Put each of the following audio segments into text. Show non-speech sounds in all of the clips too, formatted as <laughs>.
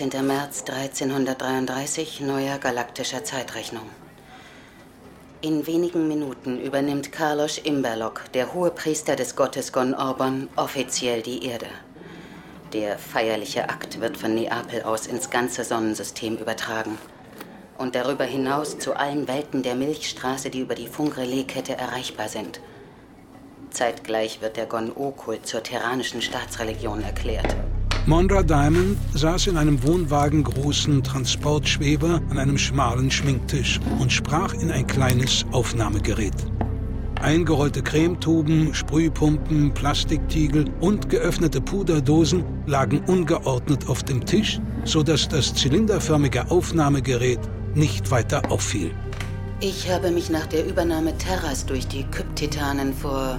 18. März 1333 neuer galaktischer Zeitrechnung. In wenigen Minuten übernimmt Carlos Imberlock, der hohe Priester des Gottes Gon Orbon, offiziell die Erde. Der feierliche Akt wird von Neapel aus ins ganze Sonnensystem übertragen und darüber hinaus zu allen Welten der Milchstraße, die über die Funkrelaiskette erreichbar sind. Zeitgleich wird der Gon-O-Kult zur terranischen Staatsreligion erklärt. Mondra Diamond saß in einem wohnwagengroßen Transportschweber an einem schmalen Schminktisch und sprach in ein kleines Aufnahmegerät. Eingerollte Cremetuben, Sprühpumpen, Plastiktiegel und geöffnete Puderdosen lagen ungeordnet auf dem Tisch, sodass das zylinderförmige Aufnahmegerät nicht weiter auffiel. Ich habe mich nach der Übernahme Terras durch die Kyptitanen vor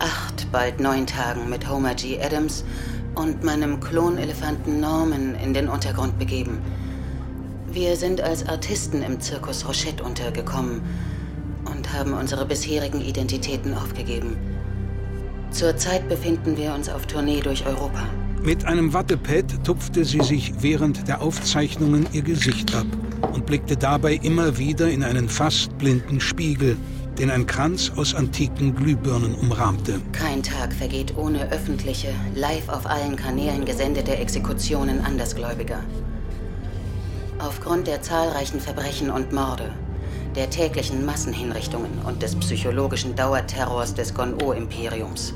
acht, bald neun Tagen mit Homer G. Adams und meinem Klonelefanten Norman in den Untergrund begeben. Wir sind als Artisten im Zirkus Rochette untergekommen und haben unsere bisherigen Identitäten aufgegeben. Zurzeit befinden wir uns auf Tournee durch Europa. Mit einem Wattepad tupfte sie sich während der Aufzeichnungen ihr Gesicht ab und blickte dabei immer wieder in einen fast blinden Spiegel, den ein Kranz aus antiken Glühbirnen umrahmte. Kein Tag vergeht ohne öffentliche, live auf allen Kanälen gesendete Exekutionen Andersgläubiger. Aufgrund der zahlreichen Verbrechen und Morde, der täglichen Massenhinrichtungen und des psychologischen Dauerterrors des Gon-O-Imperiums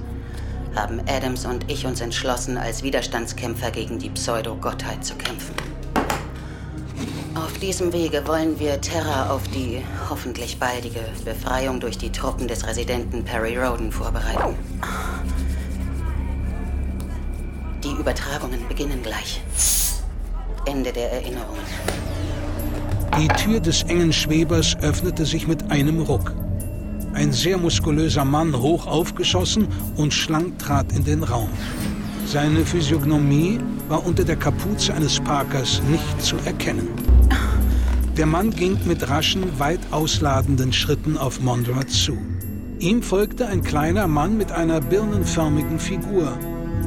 haben Adams und ich uns entschlossen, als Widerstandskämpfer gegen die Pseudo-Gottheit zu kämpfen. Auf diesem Wege wollen wir Terra auf die hoffentlich baldige Befreiung durch die Truppen des Residenten Perry Roden vorbereiten. Die Übertragungen beginnen gleich. Ende der Erinnerungen. Die Tür des engen Schwebers öffnete sich mit einem Ruck. Ein sehr muskulöser Mann, hoch aufgeschossen und schlank, trat in den Raum. Seine Physiognomie war unter der Kapuze eines Parkers nicht zu erkennen. Der Mann ging mit raschen, weit ausladenden Schritten auf Mondra zu. Ihm folgte ein kleiner Mann mit einer birnenförmigen Figur.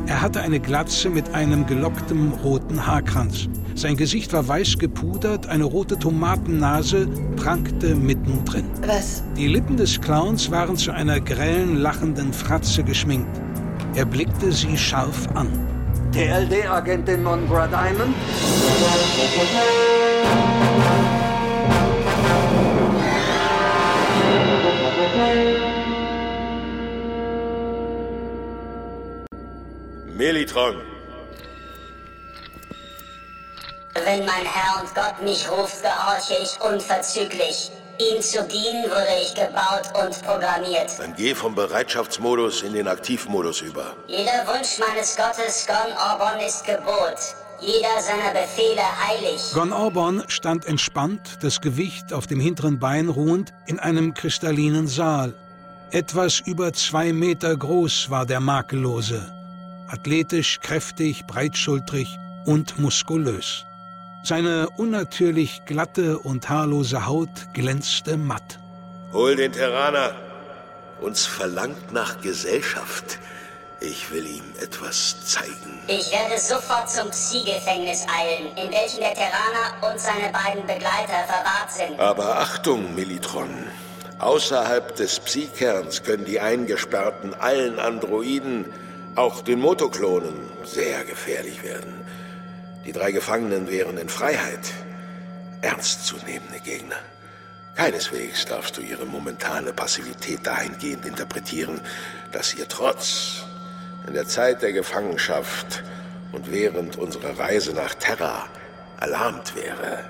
Er hatte eine Glatze mit einem gelocktem roten Haarkranz. Sein Gesicht war weiß gepudert, eine rote Tomatennase prangte mittendrin. Was? Die Lippen des Clowns waren zu einer grellen, lachenden Fratze geschminkt. Er blickte sie scharf an. TLD-Agentin Mongra Diamond? Melitron, Wenn mein Herr und Gott mich ruft, gehorche ich unverzüglich. Ihm zu dienen wurde ich gebaut und programmiert. dann geh vom Bereitschaftsmodus in den Aktivmodus über. Jeder Wunsch meines Gottes, Gon Orbon, ist Gebot. Jeder seiner Befehle heilig. Gon Orborn stand entspannt, das Gewicht auf dem hinteren Bein ruhend, in einem kristallinen Saal. Etwas über zwei Meter groß war der Makellose. Athletisch, kräftig, breitschultrig und muskulös. Seine unnatürlich glatte und haarlose Haut glänzte matt. Hol den Terraner. Uns verlangt nach Gesellschaft. Ich will ihm etwas zeigen. Ich werde sofort zum Psi-Gefängnis eilen, in welchem der Terraner und seine beiden Begleiter verwahrt sind. Aber Achtung, Militron. Außerhalb des Psi-Kerns können die Eingesperrten allen Androiden, auch den Motoklonen, sehr gefährlich werden. Die drei Gefangenen wären in Freiheit. Ernstzunehmende Gegner. Keineswegs darfst du ihre momentane Passivität dahingehend interpretieren, dass ihr Trotz in der Zeit der Gefangenschaft und während unserer Reise nach Terra erlahmt wäre.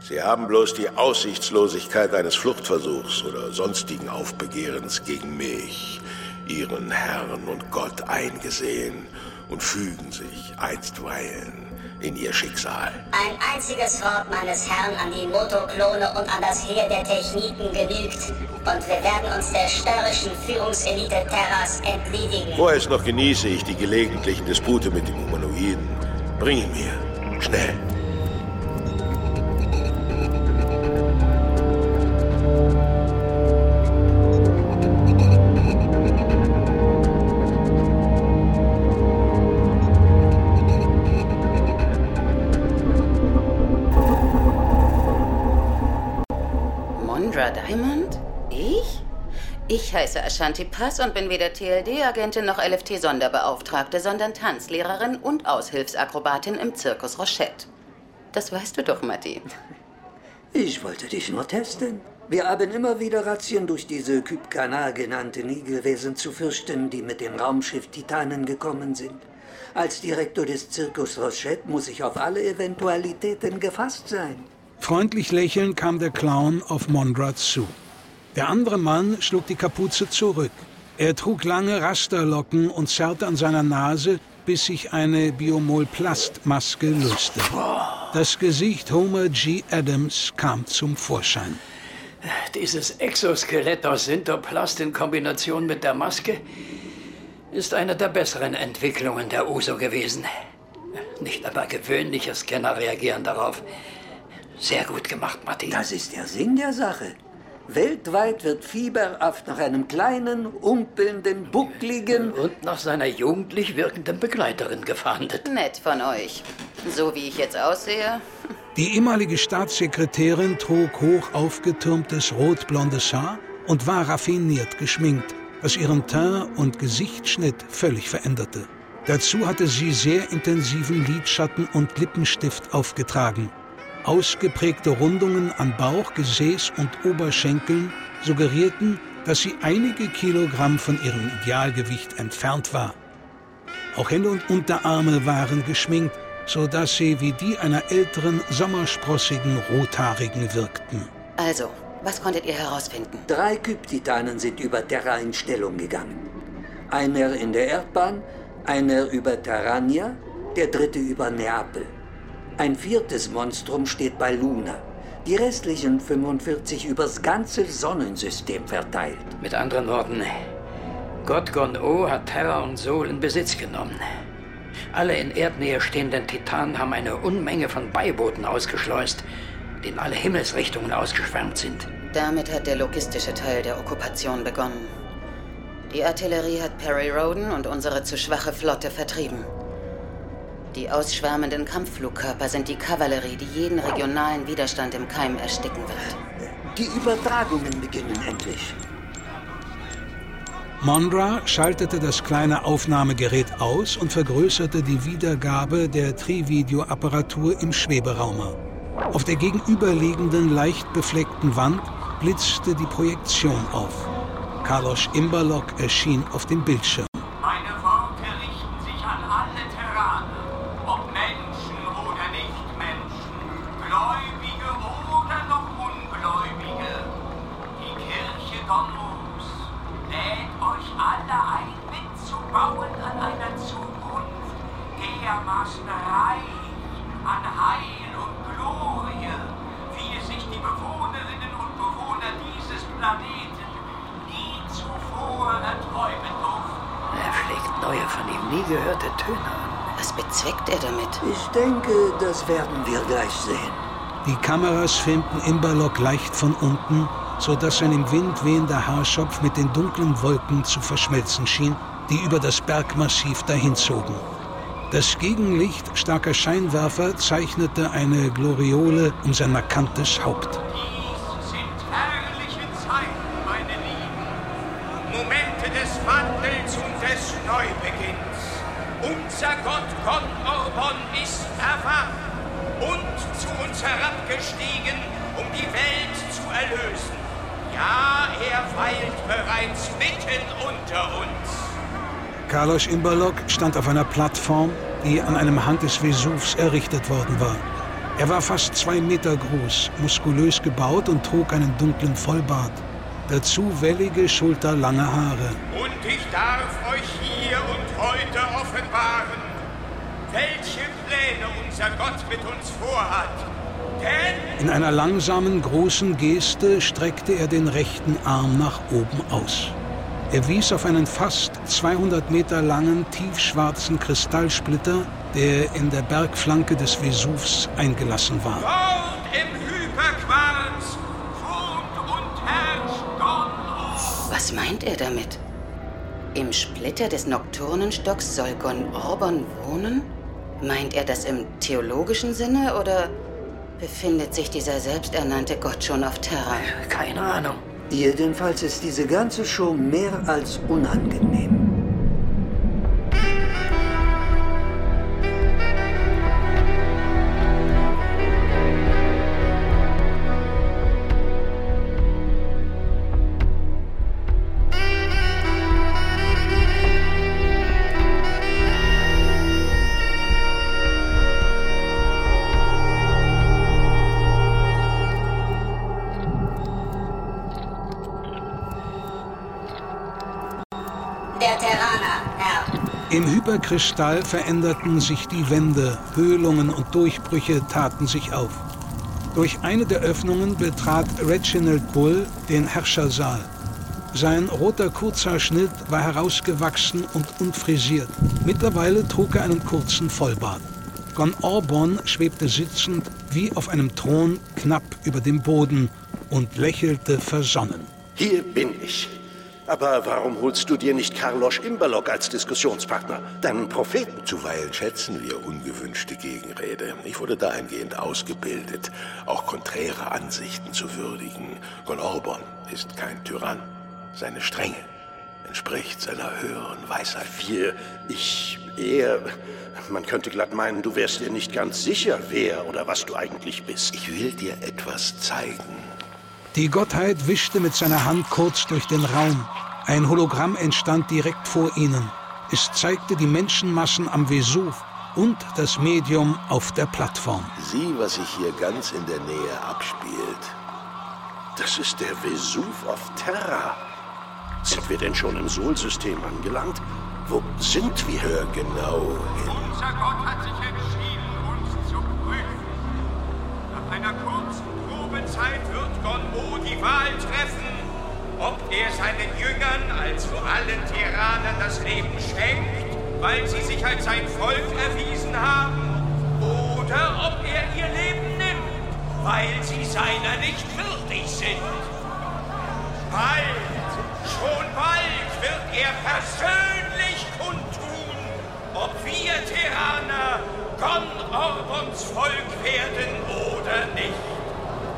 Sie haben bloß die Aussichtslosigkeit eines Fluchtversuchs oder sonstigen Aufbegehrens gegen mich, ihren Herrn und Gott, eingesehen und fügen sich einstweilen in ihr Schicksal. Ein einziges Wort meines Herrn an die Motoklone und an das Heer der Techniken genügt. Und wir werden uns der störrischen Führungselite Terras entledigen. Vorerst noch genieße ich die gelegentlichen Dispute mit den Humanoiden. Bring ihn mir. Schnell. Heiße Ashanti Pass und bin weder TLD-Agentin noch LFT-Sonderbeauftragte, sondern Tanzlehrerin und Aushilfsakrobatin im Zirkus Rochette. Das weißt du doch, Matti. <laughs> Ich wollte dich nur testen. Wir haben immer wieder Razzien durch diese Kypkana genannten Igelwesen zu fürchten, die mit dem Raumschiff Titanen gekommen sind. Als Direktor des Zirkus Rochette muss ich auf alle Eventualitäten gefasst sein. Freundlich lächelnd kam der Clown auf Mondra zu. Der andere Mann schlug die Kapuze zurück. Er trug lange Rasterlocken und zerrte an seiner Nase, bis sich eine Biomol-Plastmaske löste. Das Gesicht Homer G. Adams kam zum Vorschein. Dieses Exoskelett aus Sinterplast in Kombination mit der Maske ist eine der besseren Entwicklungen der USO gewesen. Nicht einmal gewöhnliche Scanner reagieren darauf. Sehr gut gemacht, Matti. Das ist der Sinn der Sache. Weltweit wird fieberhaft nach einem kleinen, umpelnden, buckligen... Und nach seiner jugendlich wirkenden Begleiterin gefahndet. Nett von euch. So wie ich jetzt aussehe. Die ehemalige Staatssekretärin trug hoch aufgetürmtes rotblondes Haar und war raffiniert geschminkt, was ihren Teint und Gesichtsschnitt völlig veränderte. Dazu hatte sie sehr intensiven Lidschatten und Lippenstift aufgetragen. Ausgeprägte Rundungen an Bauch, Gesäß und Oberschenkeln suggerierten, dass sie einige Kilogramm von ihrem Idealgewicht entfernt war. Auch Hände und Unterarme waren geschminkt, so dass sie wie die einer älteren, sommersprossigen Rothaarigen wirkten. Also, was konntet ihr herausfinden? Drei Kyptitanen sind über Terra in Stellung gegangen. Einer in der Erdbahn, einer über Terrania, der dritte über Neapel. Ein viertes Monstrum steht bei Luna. Die restlichen 45 übers ganze Sonnensystem verteilt. Mit anderen Worten, Gott Gon-O hat Terra und Sol in Besitz genommen. Alle in Erdnähe stehenden Titanen haben eine Unmenge von Beibooten ausgeschleust, die in alle Himmelsrichtungen ausgeschwärmt sind. Damit hat der logistische Teil der Okkupation begonnen. Die Artillerie hat Perry Roden und unsere zu schwache Flotte vertrieben. Die ausschwärmenden Kampfflugkörper sind die Kavallerie, die jeden regionalen Widerstand im Keim ersticken wird. Die Übertragungen beginnen endlich. Mondra schaltete das kleine Aufnahmegerät aus und vergrößerte die Wiedergabe der Trivideo-Apparatur im Schweberaumer. Auf der gegenüberliegenden, leicht befleckten Wand blitzte die Projektion auf. Carlos Imberlock erschien auf dem Bildschirm. Kameras filmten Imberlock leicht von unten, sodass sein im Wind wehender Haarschopf mit den dunklen Wolken zu verschmelzen schien, die über das Bergmassiv dahinzogen. Das Gegenlicht starker Scheinwerfer zeichnete eine Gloriole um sein markantes Haupt. Carlos Imberlock stand auf einer Plattform, die an einem Hang des Vesuvs errichtet worden war. Er war fast zwei Meter groß, muskulös gebaut und trug einen dunklen Vollbart. Dazu wellige, schulterlange Haare. Und ich darf euch hier und heute offenbaren, welche Pläne unser Gott mit uns vorhat. Denn In einer langsamen, großen Geste streckte er den rechten Arm nach oben aus. Er wies auf einen fast 200 Meter langen, tiefschwarzen Kristallsplitter, der in der Bergflanke des Vesuvs eingelassen war. dort im Hyperquarz wohnt und herrscht Gon Was meint er damit? Im Splitter des Nokturnenstocks soll Gon Orbon wohnen? Meint er das im theologischen Sinne oder befindet sich dieser selbsternannte Gott schon auf Terra? Keine Ahnung. Jedenfalls ist diese ganze Show mehr als unangenehm. Im Hyperkristall veränderten sich die Wände, Höhlungen und Durchbrüche taten sich auf. Durch eine der Öffnungen betrat Reginald Bull den Herrschersaal. Sein roter Kurzhaarschnitt war herausgewachsen und unfrisiert. Mittlerweile trug er einen kurzen Vollbart. Gon Orbon schwebte sitzend wie auf einem Thron knapp über dem Boden und lächelte versonnen. Hier bin ich. Aber warum holst du dir nicht Carlos Imberlock als Diskussionspartner, deinen Propheten? Zuweilen schätzen wir ungewünschte Gegenrede. Ich wurde dahingehend ausgebildet, auch konträre Ansichten zu würdigen. Gon Orbon ist kein Tyrann. Seine Strenge entspricht seiner höheren Weisheit. Wir, ich, er. Man könnte glatt meinen, du wärst dir nicht ganz sicher, wer oder was du eigentlich bist. Ich will dir etwas zeigen. Die Gottheit wischte mit seiner Hand kurz durch den Raum. Ein Hologramm entstand direkt vor ihnen. Es zeigte die Menschenmassen am Vesuv und das Medium auf der Plattform. Sieh, was sich hier ganz in der Nähe abspielt. Das ist der Vesuv auf Terra. Sind wir denn schon im Sol-System angelangt? Wo sind wir? Genau hin. Unser Gott hat sich die Wahl treffen, ob er seinen Jüngern, also allen Tyrannern, das Leben schenkt, weil sie sich als sein Volk erwiesen haben, oder ob er ihr Leben nimmt, weil sie seiner nicht würdig sind. Bald, schon bald wird er persönlich kundtun, ob wir Terraner Gon Orbons Volk werden oder nicht.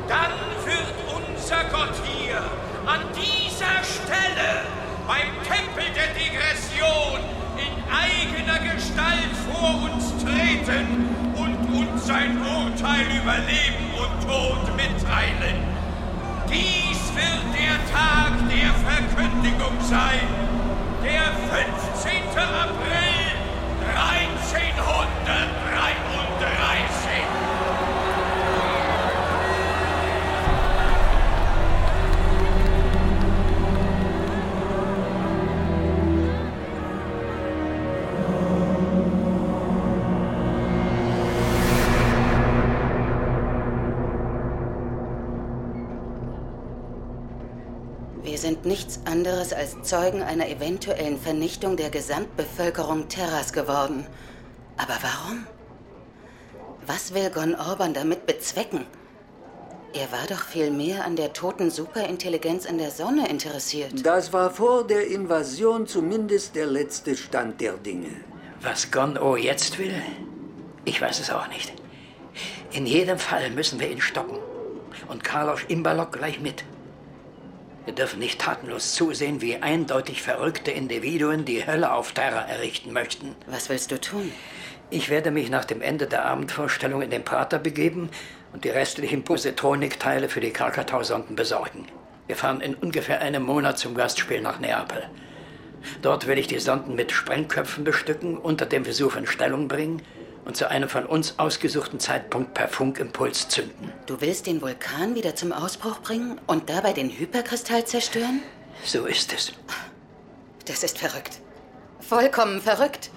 Dann wird unser Gott hier an dieser Stelle beim Tempel der Degression in eigener Gestalt vor uns treten und uns sein Urteil über Leben und Tod mitteilen. Dies wird der Tag der Verkündigung sein. Der 15. April 1333. Wir sind nichts anderes als Zeugen einer eventuellen Vernichtung der Gesamtbevölkerung Terras geworden. Aber warum? Was will Gon Orban damit bezwecken? Er war doch viel mehr an der toten Superintelligenz in der Sonne interessiert. Das war vor der Invasion zumindest der letzte Stand der Dinge. Was Gon-O jetzt will? Ich weiß es auch nicht. In jedem Fall müssen wir ihn stoppen. Und Carlos Imbalok gleich mit. Wir dürfen nicht tatenlos zusehen, wie eindeutig verrückte Individuen die Hölle auf Terra errichten möchten. Was willst du tun? Ich werde mich nach dem Ende der Abendvorstellung in den Prater begeben und die restlichen Positronikteile für die Krakatau-Sonden besorgen. Wir fahren in ungefähr einem Monat zum Gastspiel nach Neapel. Dort will ich die Sonden mit Sprengköpfen bestücken, unter dem Vesuv in Stellung bringen und zu einem von uns ausgesuchten Zeitpunkt per Funkimpuls zünden. Du willst den Vulkan wieder zum Ausbruch bringen und dabei den Hyperkristall zerstören? So ist es. Das ist verrückt. Vollkommen verrückt.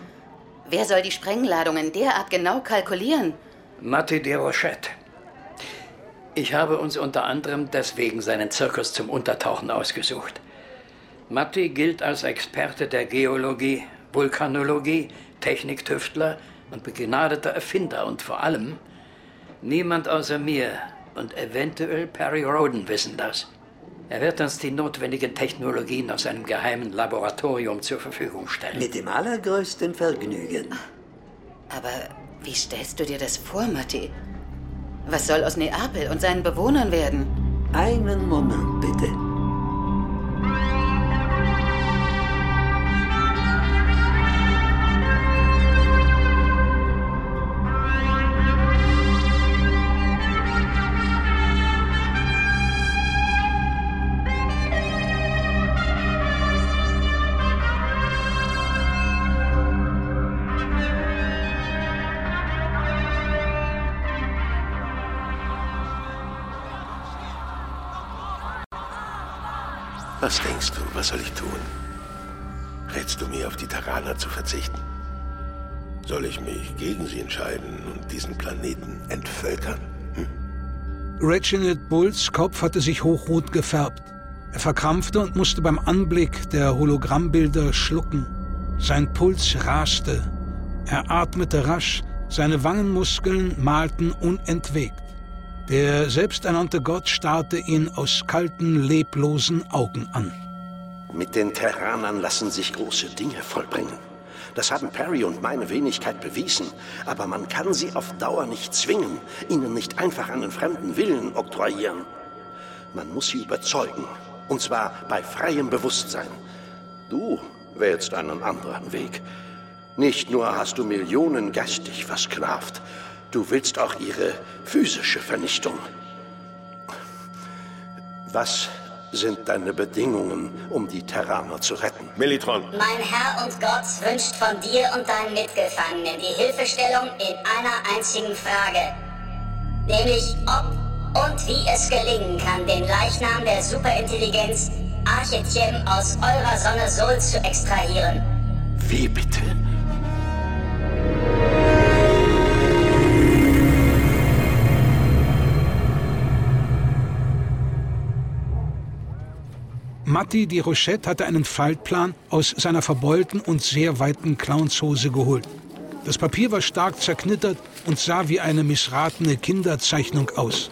Wer soll die Sprengladungen derart genau kalkulieren? Matti de Rochette. Ich habe uns unter anderem deswegen seinen Zirkus zum Untertauchen ausgesucht. Matti gilt als Experte der Geologie, Vulkanologie, Techniktüftler und begnadeter Erfinder und vor allem niemand außer mir und eventuell Perry Roden wissen das. Er wird uns die notwendigen Technologien aus seinem geheimen Laboratorium zur Verfügung stellen. Mit dem allergrößten Vergnügen. Aber wie stellst du dir das vor, Matti? Was soll aus Neapel und seinen Bewohnern werden? Einen Moment, bitte. Was denkst du, was soll ich tun? Rätst du mir, auf die Terraner zu verzichten? Soll ich mich gegen sie entscheiden und diesen Planeten entvölkern? Hm? Reginald Bulls Kopf hatte sich hochrot gefärbt. Er verkrampfte und musste beim Anblick der Hologrammbilder schlucken. Sein Puls raste. Er atmete rasch, seine Wangenmuskeln malten unentwegt. Der selbsternannte Gott starrte ihn aus kalten, leblosen Augen an. Mit den Terranern lassen sich große Dinge vollbringen. Das haben Perry und meine Wenigkeit bewiesen. Aber man kann sie auf Dauer nicht zwingen, ihnen nicht einfach einen fremden Willen oktroyieren. Man muss sie überzeugen. Und zwar bei freiem Bewusstsein. Du wählst einen anderen Weg. Nicht nur hast du Millionen geistig versklavt, du willst auch ihre physische Vernichtung. Was sind deine Bedingungen, um die Terraner zu retten? Melitron, Mein Herr und Gott wünscht von dir und deinen Mitgefangenen die Hilfestellung in einer einzigen Frage. Nämlich ob und wie es gelingen kann, den Leichnam der Superintelligenz Archetiem aus eurer Sonne Sol zu extrahieren. Wie bitte? Matti Di Rochette hatte einen Faltplan aus seiner verbeulten und sehr weiten Clownshose geholt. Das Papier war stark zerknittert und sah wie eine missratene Kinderzeichnung aus.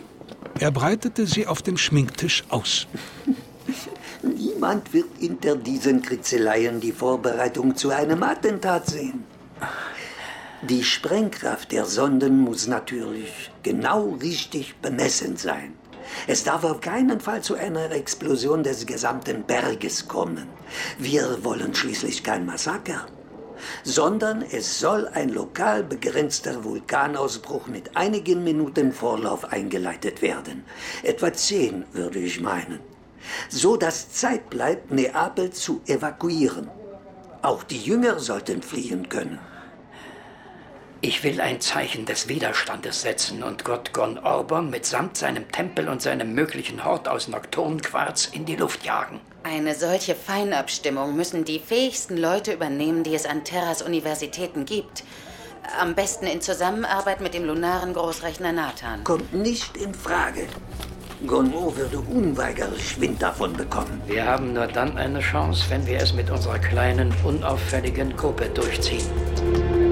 Er breitete sie auf dem Schminktisch aus. <laughs> Niemand wird hinter diesen Kritzeleien die Vorbereitung zu einem Attentat sehen. Die Sprengkraft der Sonden muss natürlich genau richtig bemessen sein. Es darf auf keinen Fall zu einer Explosion des gesamten Berges kommen. Wir wollen schließlich kein Massaker, sondern es soll ein lokal begrenzter Vulkanausbruch mit einigen Minuten Vorlauf eingeleitet werden. Etwa zehn, würde ich meinen. So dass Zeit bleibt, Neapel zu evakuieren. Auch die Jünger sollten fliehen können. Ich will ein Zeichen des Widerstandes setzen und Gott Gon Orbon mitsamt seinem Tempel und seinem möglichen Hort aus Nocturnquarz in die Luft jagen. Eine solche Feinabstimmung müssen die fähigsten Leute übernehmen, die es an Terras Universitäten gibt. Am besten in Zusammenarbeit mit dem lunaren Großrechner Nathan. Kommt nicht in Frage. Gonmo würde unweigerlich Wind davon bekommen. Wir haben nur dann eine Chance, wenn wir es mit unserer kleinen, unauffälligen Gruppe durchziehen.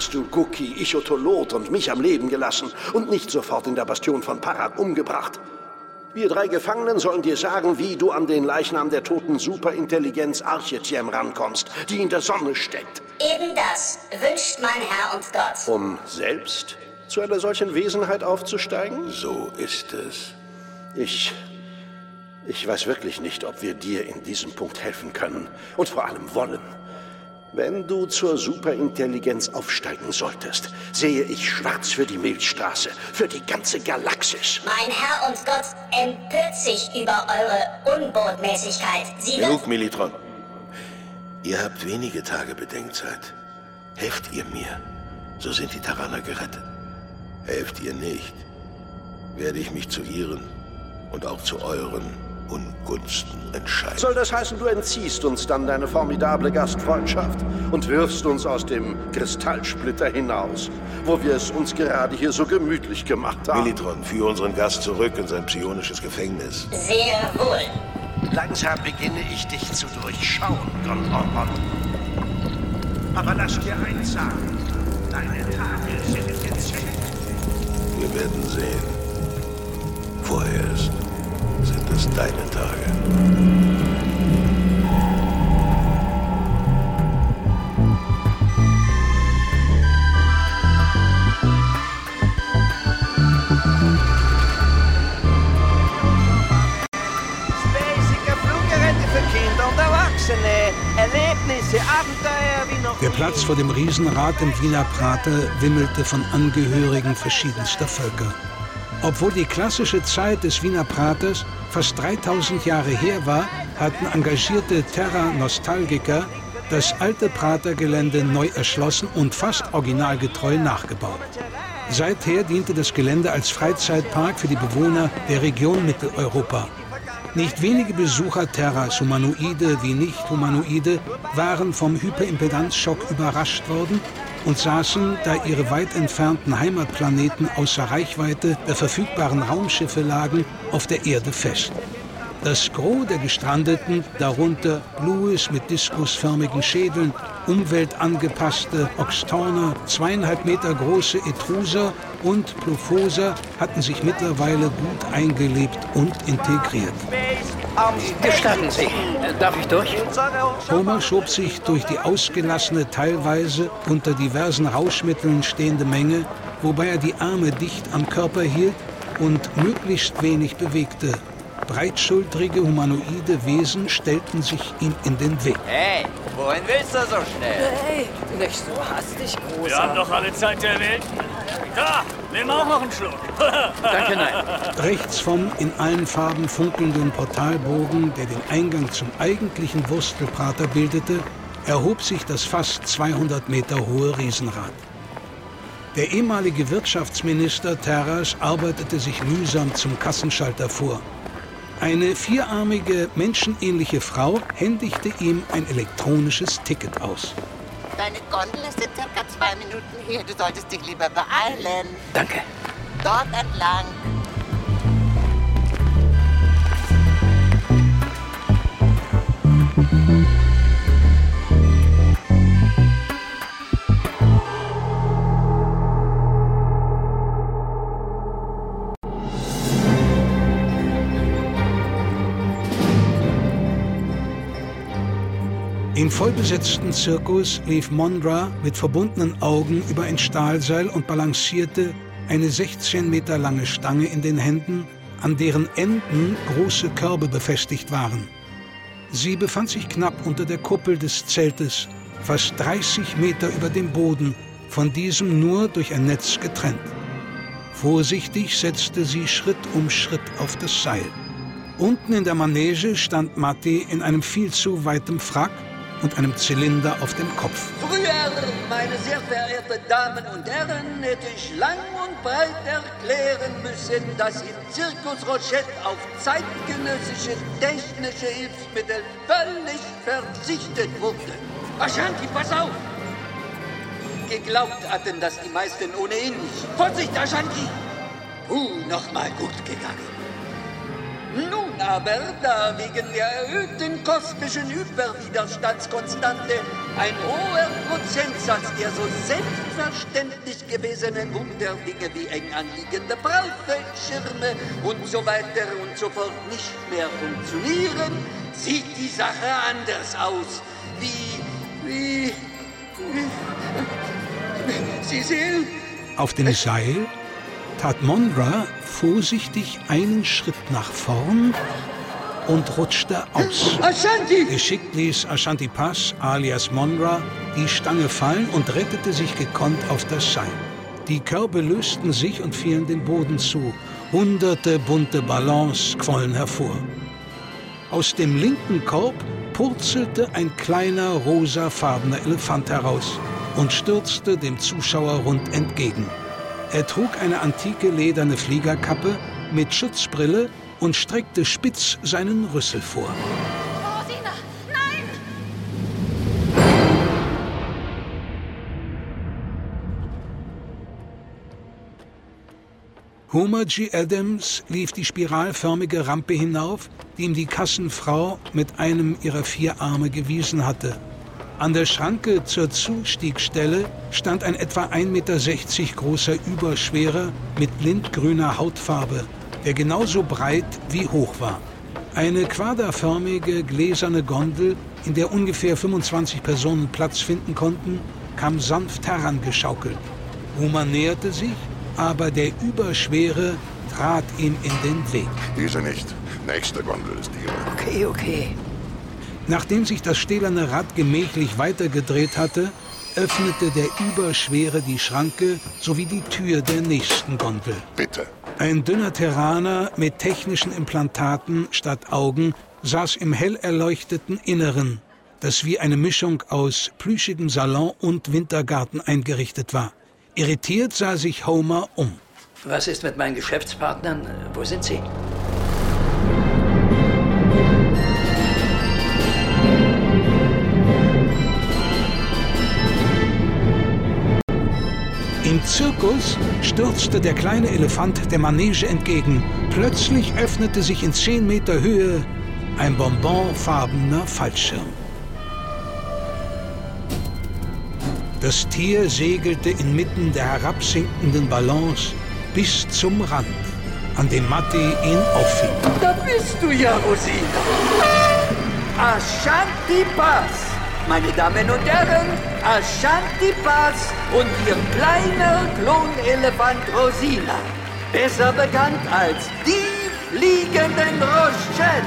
Hast du Guki, Ichotolot und mich am Leben gelassen und nicht sofort in der Bastion von Parak umgebracht? Wir drei Gefangenen sollen dir sagen, wie du an den Leichnam der toten Superintelligenz Archetiem rankommst, die in der Sonne steckt. Eben das wünscht mein Herr und Gott. Um selbst zu einer solchen Wesenheit aufzusteigen? So ist es. Ich. Ich weiß wirklich nicht, ob wir dir in diesem Punkt helfen können und vor allem wollen. Wenn du zur Superintelligenz aufsteigen solltest, sehe ich schwarz für die Milchstraße, für die ganze Galaxis. Mein Herr und Gott empört sich über eure Unbotmäßigkeit. Sie wird Genug, Militron. Ihr habt wenige Tage Bedenkzeit. Helft ihr mir, so sind die Terraner gerettet. Helft ihr nicht, werde ich mich zu ihren und auch zu euren Ungunsten entscheiden. Soll das heißen, du entziehst uns dann deine formidable Gastfreundschaft und wirfst uns aus dem Kristallsplitter hinaus, wo wir es uns gerade hier so gemütlich gemacht haben? Militron, führe unseren Gast zurück in sein psionisches Gefängnis. sehr wohl. Langsam beginne ich dich zu durchschauen, Gondorron. Aber lass dir eins sagen, deine Tage sind gezählt. Wir werden sehen. Vorerst sind es deine Tage. Der Platz vor dem Riesenrad im Wiener Prater wimmelte von Angehörigen verschiedenster Völker. Obwohl die klassische Zeit des Wiener Praters fast 3000 Jahre her war, hatten engagierte Terra-Nostalgiker das alte Pratergelände neu erschlossen und fast originalgetreu nachgebaut. Seither diente das Gelände als Freizeitpark für die Bewohner der Region Mitteleuropa. Nicht wenige Besucher Terras, Humanoide wie Nicht-Humanoide, waren vom Hyperimpedanzschock überrascht worden und saßen, da ihre weit entfernten Heimatplaneten außer Reichweite der verfügbaren Raumschiffe lagen, auf der Erde fest. Das Gros der Gestrandeten, darunter Blues mit diskusförmigen Schädeln, umweltangepasste Oxtorner, zweieinhalb Meter große Etruser und Plophoser, hatten sich mittlerweile gut eingelebt und integriert. Gestatten Sie, darf ich durch? Homer schob sich durch die ausgelassene, teilweise unter diversen Rauschmitteln stehende Menge, wobei er die Arme dicht am Körper hielt und möglichst wenig bewegte. Breitschultrige, humanoide Wesen stellten sich ihm in den Weg. Hey, wohin willst du so schnell? Hey, nicht so hastig, Großer. Wir haben doch alle Zeit der Welt. Da, nimm auch noch einen Schluck. <laughs> Danke, nein. Rechts vom in allen Farben funkelnden Portalbogen, der den Eingang zum eigentlichen Wurstelprater bildete, erhob sich das fast 200 Meter hohe Riesenrad. Der ehemalige Wirtschaftsminister Terras arbeitete sich mühsam zum Kassenschalter vor. Eine vierarmige, menschenähnliche Frau händigte ihm ein elektronisches Ticket aus. Deine Gondel ist in circa zwei Minuten hier. Du solltest dich lieber beeilen. Danke. Dort entlang. Im vollbesetzten Zirkus lief Mondra mit verbundenen Augen über ein Stahlseil und balancierte eine 16 Meter lange Stange in den Händen, an deren Enden große Körbe befestigt waren. Sie befand sich knapp unter der Kuppel des Zeltes, fast 30 Meter über dem Boden, von diesem nur durch ein Netz getrennt. Vorsichtig setzte sie Schritt um Schritt auf das Seil. Unten in der Manege stand Matti in einem viel zu weitem Frack und einem Zylinder auf dem Kopf. Früher, meine sehr verehrten Damen und Herren, hätte ich lang und breit erklären müssen, dass im Zirkus Rochette auf zeitgenössische technische Hilfsmittel völlig verzichtet wurde. Ashanti, pass auf! Geglaubt hatten das die meisten ohnehin nicht. Vorsicht, Ashanti! Puh, nochmal gut gegangen. Nun aber, da wegen der erhöhten kosmischen Überwiderstandskonstante Ein hoher Prozentsatz der so selbstverständlich gewesenen Wunderdinge wie eng anliegende Brautfeldschirme und so weiter und so fort nicht mehr funktionieren, sieht die Sache anders aus. Wie, wie, wie Sie sehen, Auf dem Seil tat Mondra vorsichtig einen Schritt nach vorn und rutschte aus. Ashanti! Geschickt ließ Ashanti Pass alias Mondra die Stange fallen und rettete sich gekonnt auf das Seil. Die Körbe lösten sich und fielen dem Boden zu. Hunderte bunte Ballons quollen hervor. Aus dem linken Korb purzelte ein kleiner rosafarbener Elefant heraus und stürzte dem Zuschauer rund entgegen. Er trug eine antike lederne Fliegerkappe mit Schutzbrille und streckte spitz seinen Rüssel vor. Rosina, nein! Homer G. Adams lief die spiralförmige Rampe hinauf, die ihm die Kassenfrau mit einem ihrer vier Arme gewiesen hatte. An der Schranke zur Zustiegstelle stand ein etwa 1,60 Meter großer Überschwerer mit lindgrüner Hautfarbe, der genauso breit wie hoch war. Eine quaderförmige gläserne Gondel, in der ungefähr 25 Personen Platz finden konnten, kam sanft herangeschaukelt. Homer näherte sich, aber der Überschwere trat ihm in den Weg. Diese nicht. Nächste Gondel ist Ihre. Okay, okay. Nachdem sich das stählerne Rad gemächlich weitergedreht hatte, öffnete der Überschwere die Schranke sowie die Tür der nächsten Gondel. Bitte. Ein dünner Terraner mit technischen Implantaten statt Augen saß im hell erleuchteten Inneren, das wie eine Mischung aus plüschigem Salon und Wintergarten eingerichtet war. Irritiert sah sich Homer um. Was ist mit meinen Geschäftspartnern? Wo sind sie? Zirkus stürzte der kleine Elefant der Manege entgegen. Plötzlich öffnete sich in 10 Meter Höhe ein bonbonfarbener Fallschirm. Das Tier segelte inmitten der herabsinkenden Ballons bis zum Rand, an dem Matti ihn auffing. Da bist du ja, Rosina. Ashanti Pass. Meine Damen und Herren, Ashanti und ihr kleiner Klonelefant Rosina. Besser bekannt als die fliegenden Rochette.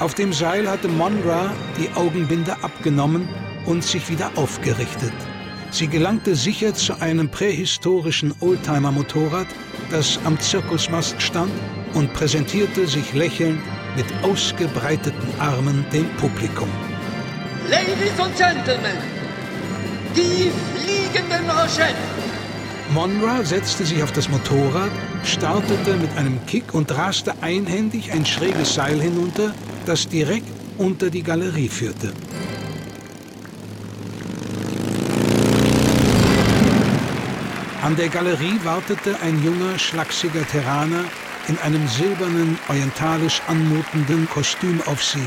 Auf dem Seil hatte Monra die Augenbinde abgenommen und sich wieder aufgerichtet. Sie gelangte sicher zu einem prähistorischen Oldtimer-Motorrad, das am Zirkusmast stand und präsentierte sich lächelnd mit ausgebreiteten Armen dem Publikum. Ladies und Gentlemen, die fliegenden Rochette. Monra setzte sich auf das Motorrad, startete mit einem Kick und raste einhändig ein schräges Seil hinunter, das direkt unter die Galerie führte. An der Galerie wartete ein junger, schlachsiger Terraner in einem silbernen, orientalisch anmutenden Kostüm auf sie.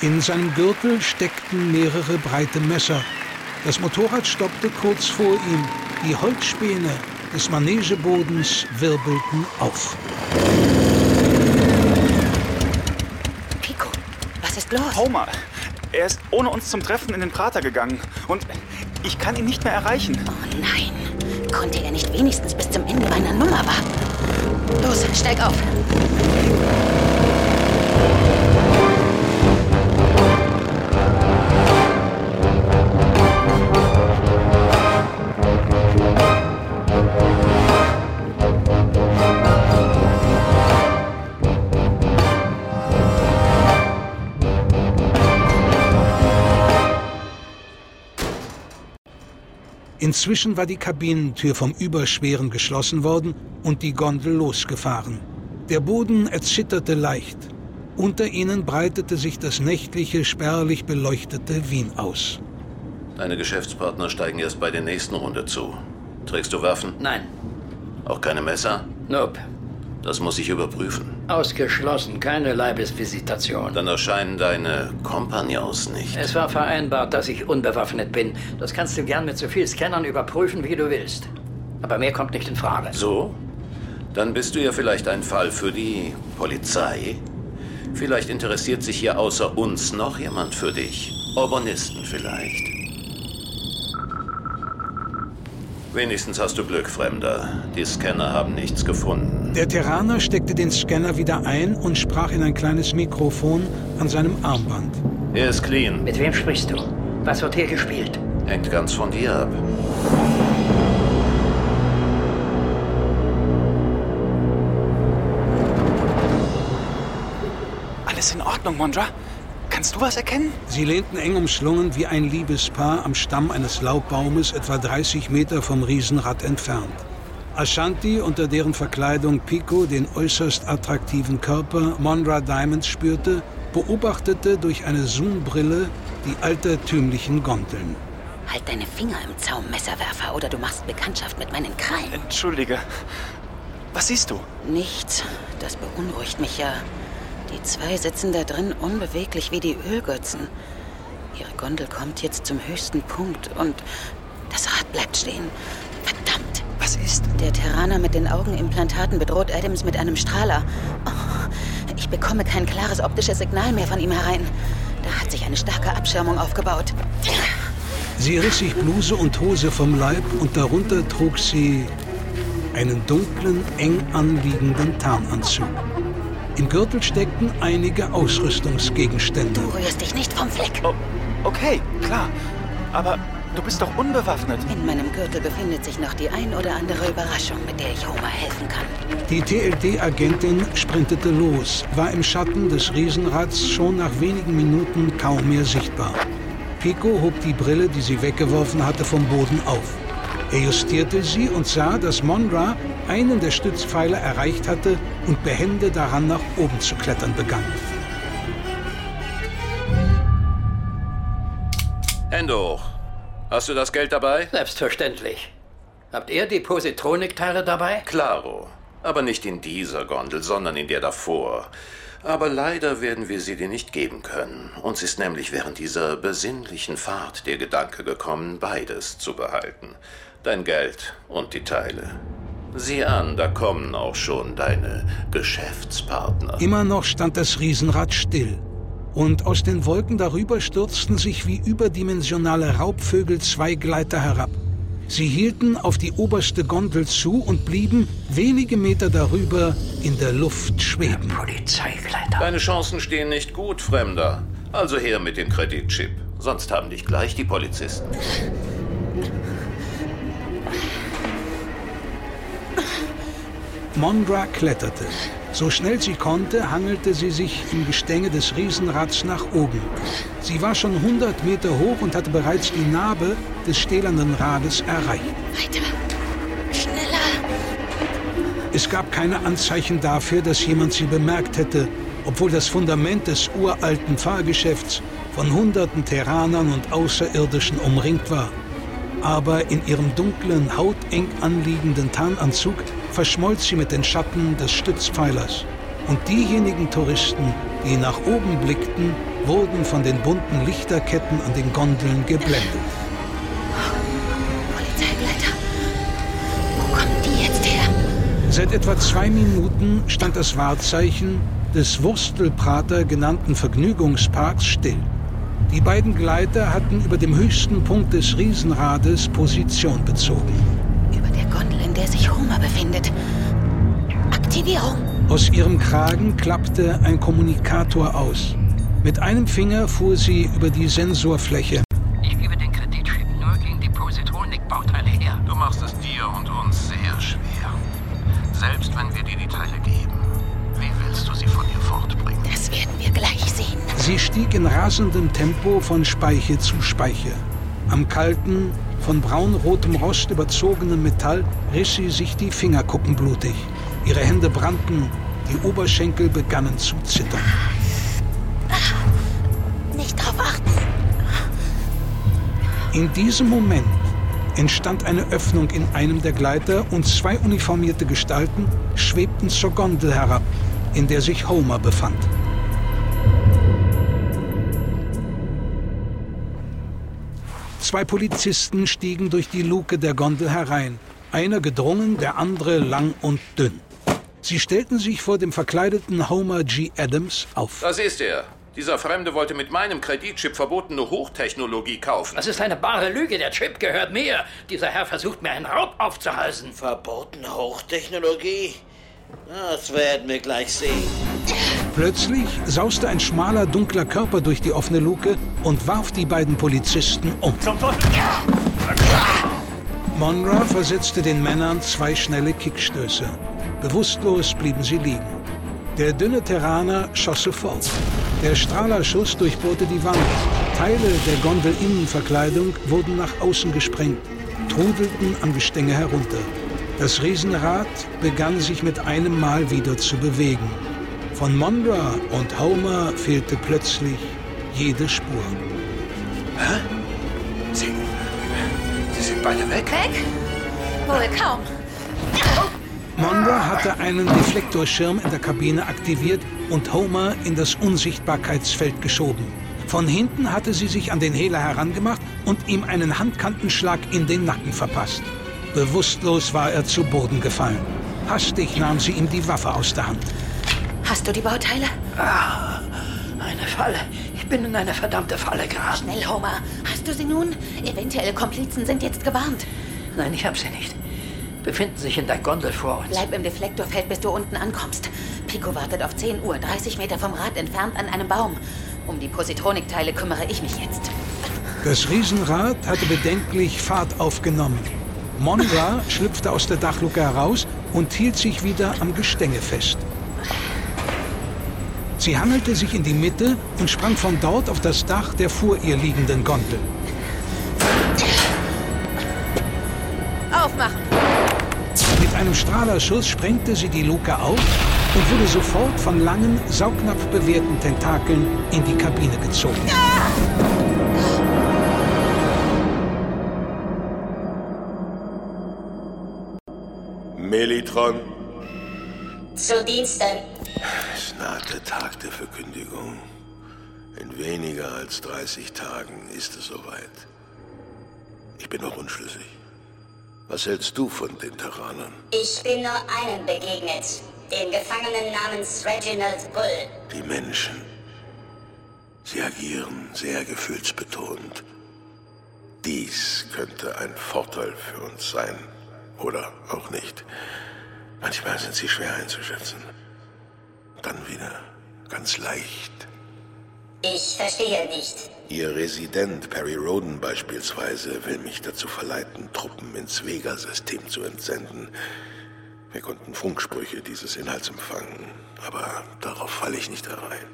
In seinem Gürtel steckten mehrere breite Messer. Das Motorrad stoppte kurz vor ihm. Die Holzspäne des Manegebodens wirbelten auf. Pico, was ist los? Homer, er ist ohne uns zum Treffen in den Prater gegangen. Und ich kann ihn nicht mehr erreichen. Oh nein. Konnte er nicht wenigstens bis zum Ende meiner Nummer warten? Los, steig auf. Inzwischen war die Kabinentür vom Überschweren geschlossen worden und die Gondel losgefahren. Der Boden erzitterte leicht. Unter ihnen breitete sich das nächtliche, spärlich beleuchtete Wien aus. Deine Geschäftspartner steigen erst bei der nächsten Runde zu. Trägst du Waffen? Nein. Auch keine Messer? Nope. Das muss ich überprüfen. Ausgeschlossen, keine Leibesvisitation. Dann erscheinen deine Kompagnons nicht. Es war vereinbart, dass ich unbewaffnet bin. Das kannst du gern mit so viel Scannern überprüfen, wie du willst. Aber mehr kommt nicht in Frage. So? Dann bist du ja vielleicht ein Fall für die Polizei. Vielleicht interessiert sich hier außer uns noch jemand für dich. Urbanisten vielleicht. Wenigstens hast du Glück, Fremder. Die Scanner haben nichts gefunden. Der Terraner steckte den Scanner wieder ein und sprach in ein kleines Mikrofon an seinem Armband. Er ist clean. Mit wem sprichst du? Was wird hier gespielt? Hängt ganz von dir ab. Alles in Ordnung, Mondra? Kannst du was erkennen? Sie lehnten eng umschlungen wie ein Liebespaar am Stamm eines Laubbaumes etwa 30 Meter vom Riesenrad entfernt. Ashanti, unter deren Verkleidung Pico den äußerst attraktiven Körper Mondra Diamonds spürte, beobachtete durch eine Zoombrille die altertümlichen Gondeln. Halt deine Finger im Zaum, Messerwerfer, oder du machst Bekanntschaft mit meinen Krallen. Entschuldige. Was siehst du? Nichts. Das beunruhigt mich ja. Die zwei sitzen da drin unbeweglich wie die Ölgötzen. Ihre Gondel kommt jetzt zum höchsten Punkt und das Rad bleibt stehen. Verdammt! Was ist? Der Terraner mit den Augenimplantaten bedroht Adams mit einem Strahler. Oh, ich bekomme kein klares optisches Signal mehr von ihm herein. Da hat sich eine starke Abschirmung aufgebaut. Sie riss sich Bluse und Hose vom Leib und darunter trug sie einen dunklen, eng anliegenden Tarnanzug. Im Gürtel steckten einige Ausrüstungsgegenstände. Du rührst dich nicht vom Fleck. Oh, okay, klar. Aber du bist doch unbewaffnet. In meinem Gürtel befindet sich noch die ein oder andere Überraschung, mit der ich Homer helfen kann. Die TLD-Agentin sprintete los, war im Schatten des Riesenrads schon nach wenigen Minuten kaum mehr sichtbar. Pico hob die Brille, die sie weggeworfen hatte, vom Boden auf. Er justierte sie und sah, dass Monra einen der Stützpfeiler erreicht hatte und behende daran nach oben zu klettern begann. Hände hoch. Hast du das Geld dabei? Selbstverständlich. Habt ihr die Positronikteile dabei? Klaro. Aber nicht in dieser Gondel, sondern in der davor. Aber leider werden wir sie dir nicht geben können. Uns ist nämlich während dieser besinnlichen Fahrt der Gedanke gekommen, beides zu behalten. Dein Geld und die Teile. Sieh an, da kommen auch schon deine Geschäftspartner. Immer noch stand das Riesenrad still. Und aus den Wolken darüber stürzten sich wie überdimensionale Raubvögel zwei Gleiter herab. Sie hielten auf die oberste Gondel zu und blieben wenige Meter darüber in der Luft schweben. Polizeigleiter. Deine Chancen stehen nicht gut, Fremder. Also her mit dem Kreditchip. Sonst haben dich gleich die Polizisten. Mondra kletterte. So schnell sie konnte, hangelte sie sich im Gestänge des Riesenrads nach oben. Sie war schon 100 Meter hoch und hatte bereits die Narbe des stählernen Rades erreicht. Weiter. Schneller. Es gab keine Anzeichen dafür, dass jemand sie bemerkt hätte, obwohl das Fundament des uralten Fahrgeschäfts von hunderten Terranern und Außerirdischen umringt war. Aber in ihrem dunklen, hauteng anliegenden Tarnanzug verschmolz sie mit den Schatten des Stützpfeilers. Und diejenigen Touristen, die nach oben blickten, wurden von den bunten Lichterketten an den Gondeln geblendet. Polizeigleiter. Wo kommen die jetzt her? Seit etwa zwei Minuten stand das Wahrzeichen des Wurstelprater genannten Vergnügungsparks still. Die beiden Gleiter hatten über dem höchsten Punkt des Riesenrades Position bezogen. Über der Gondel, in der sich Homer befindet. Aktivierung. Aus ihrem Kragen klappte ein Kommunikator aus. Mit einem Finger fuhr sie über die Sensorfläche. Rasendem Tempo von Speiche zu Speiche. Am kalten, von braunrotem Rost überzogenen Metall riss sie sich die Fingerkuppen blutig. Ihre Hände brannten, die Oberschenkel begannen zu zittern. Nicht drauf achten. In diesem Moment entstand eine Öffnung in einem der Gleiter und zwei uniformierte Gestalten schwebten zur Gondel herab, in der sich Homer befand. Zwei Polizisten stiegen durch die Luke der Gondel herein. Einer gedrungen, der andere lang und dünn. Sie stellten sich vor dem verkleideten Homer G. Adams auf. Das ist er. Dieser Fremde wollte mit meinem Kreditchip verbotene Hochtechnologie kaufen. Das ist eine bare Lüge. Der Chip gehört mir. Dieser Herr versucht mir einen Raub aufzuhalsen. Verbotene Hochtechnologie? Das werden wir gleich sehen. Plötzlich sauste ein schmaler, dunkler Körper durch die offene Luke und warf die beiden Polizisten um. Monra versetzte den Männern zwei schnelle Kickstöße. Bewusstlos blieben sie liegen. Der dünne Terraner schoss sofort. Der Strahlerschuss durchbohrte die Wand. Teile der Gondelinnenverkleidung wurden nach außen gesprengt, trudelten am Gestänge herunter. Das Riesenrad begann sich mit einem Mal wieder zu bewegen. Von Mondra und Homer fehlte plötzlich jede Spur. Hä? Sie, Sie sind beide weg? Weg? Wohl kaum. Mondra hatte einen Deflektorschirm in der Kabine aktiviert und Homer in das Unsichtbarkeitsfeld geschoben. Von hinten hatte sie sich an den Hehler herangemacht und ihm einen Handkantenschlag in den Nacken verpasst. Bewusstlos war er zu Boden gefallen. Hastig nahm sie ihm die Waffe aus der Hand. Hast du die Bauteile? Ah, eine Falle. Ich bin in eine verdammte Falle geraten. Schnell, Homer. Hast du sie nun? Eventuelle Komplizen sind jetzt gewarnt. Nein, ich habe sie nicht. Befinden sich in der Gondel vor uns. Bleib im Deflektorfeld, bis du unten ankommst. Pico wartet auf 10 Uhr, 30 Meter vom Rad entfernt an einem Baum. Um die Positronikteile kümmere ich mich jetzt. Das Riesenrad hatte bedenklich Fahrt aufgenommen. Monra schlüpfte aus der Dachluke heraus und hielt sich wieder am Gestänge fest. Sie hangelte sich in die Mitte und sprang von dort auf das Dach der vor ihr liegenden Gondel. Aufmachen! Mit einem Strahlerschuss sprengte sie die Luke auf und wurde sofort von langen, saugnapfbewehrten Tentakeln in die Kabine gezogen. Melitron. Zu Diensten. Es naht der Tag der Verkündigung. In weniger als 30 Tagen ist es soweit. Ich bin noch unschlüssig. Was hältst du von den Terranern? Ich bin nur einem begegnet. Dem Gefangenen namens Reginald Bull. Die Menschen. Sie agieren sehr gefühlsbetont. Dies könnte ein Vorteil für uns sein. Oder auch nicht. Manchmal sind sie schwer einzuschätzen. Dann wieder ganz leicht. Ich verstehe nicht. Ihr Resident Perry Roden beispielsweise will mich dazu verleiten, Truppen ins Vega-System zu entsenden. Wir konnten Funksprüche dieses Inhalts empfangen, aber darauf falle ich nicht herein.